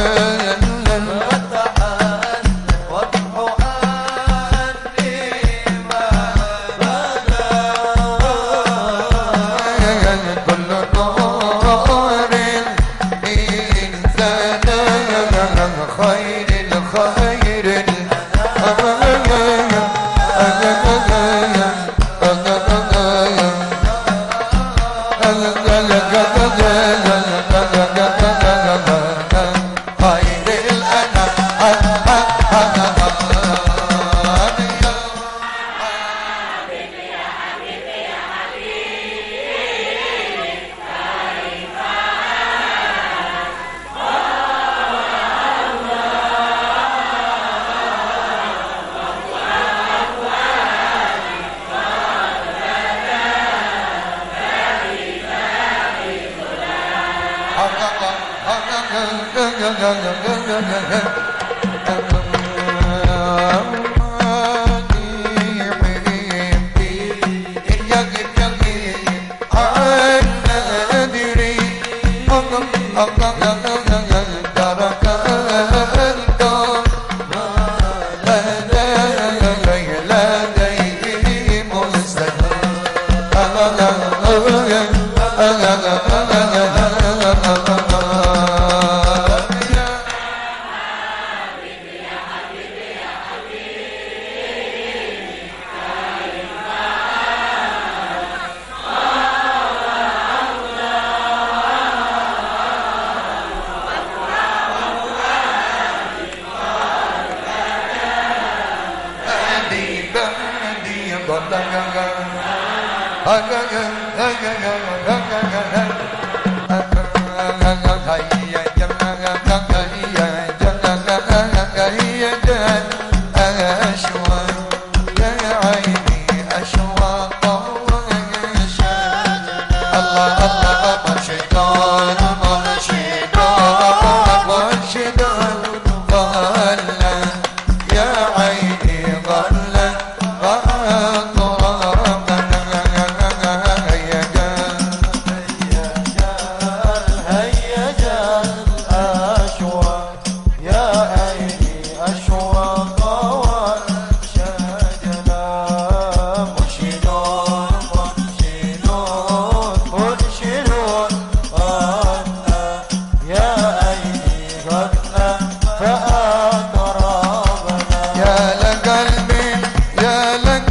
Yeah. Hadi, hadi, Allah Allah Allah Shaitan. I like.